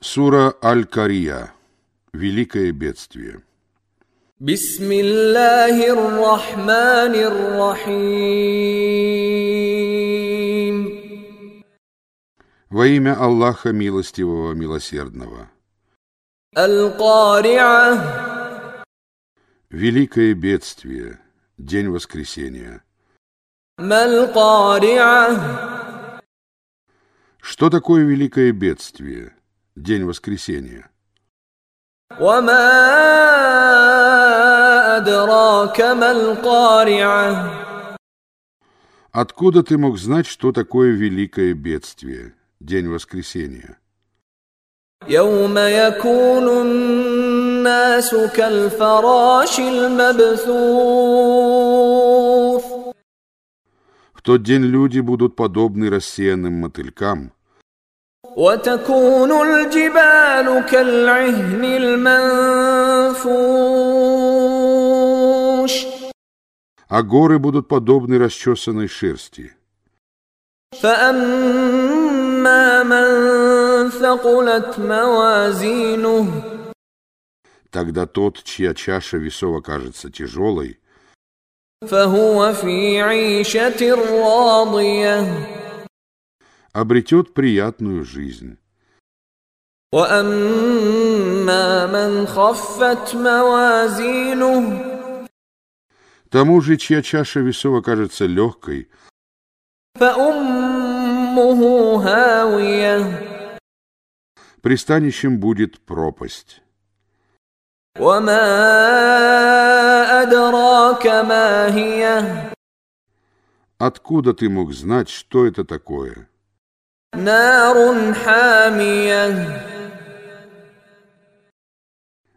Сура Аль-Кария. Великое бедствие. Бисмиллахир рахманир рахим. Во имя Аллаха Милостивого, Милосердного. Аль-Кариа. Великое бедствие. День воскресения. Маль-Кариа. Что такое великое бедствие? День воскресения. وما أدراك ما القارعة Откуда ты мог знать, что такое великое бедствие? День воскресения. يوم يكون الناس كالفراش المبثوث В тот день люди будут подобны рассеянным мотылькам, وتكون الجبال كالعهن المنفوش а горы будут подобны расчесанной шерсти. فأما من ثقلت موازينه Тогда тот, чья чаша весов окажется тяжелой, فهو في عيشة راضية обретет приятную жизнь. Тому же, чья чаша весов окажется легкой, пристанищем будет пропасть. Откуда ты мог знать, что это такое?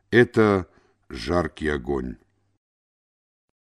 Это жаркий огонь.